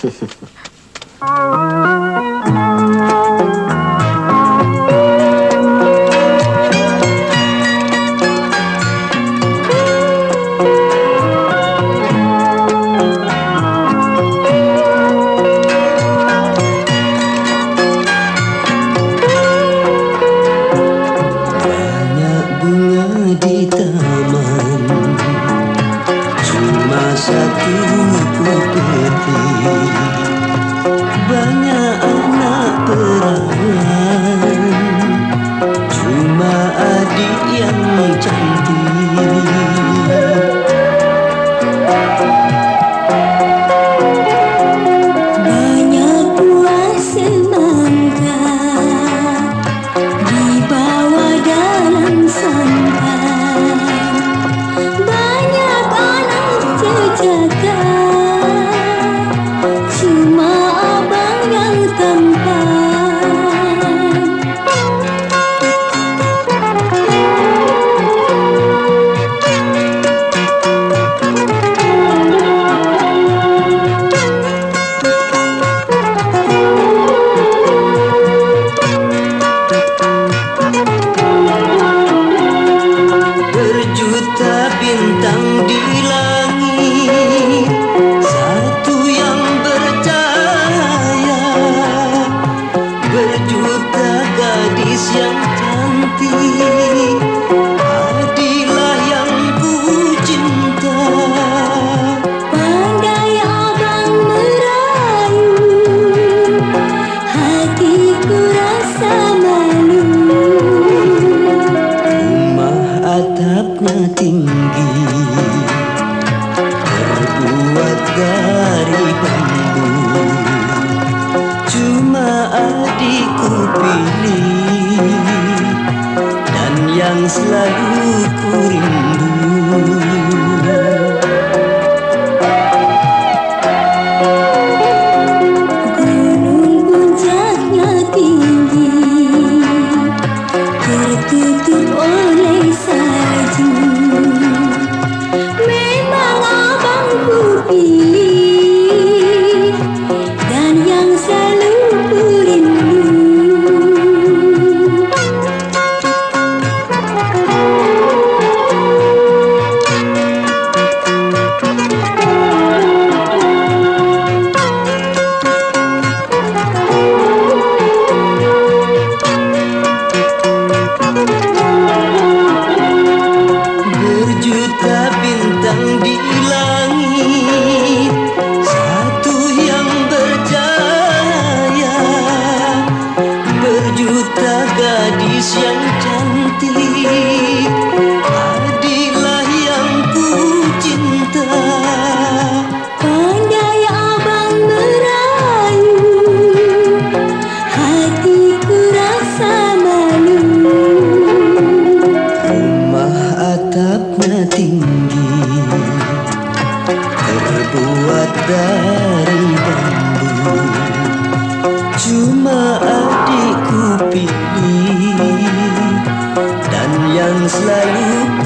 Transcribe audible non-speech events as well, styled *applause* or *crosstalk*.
Хе-хе-хе. *laughs* bintang di langit Satu yang bercahaya Berjuta gadis yang pilih Dan yang selalu ku rindu. Gunung puncaknya tinggi, Tertutup oleh salju. Memang abang ku pilih gadis yang cantik Adilah yang ku cinta. Pandai abang merayu Hatiku rasa malu. Rumah atapnya tinggi Terbuat dari bambu. Cuma adikku pilih lalu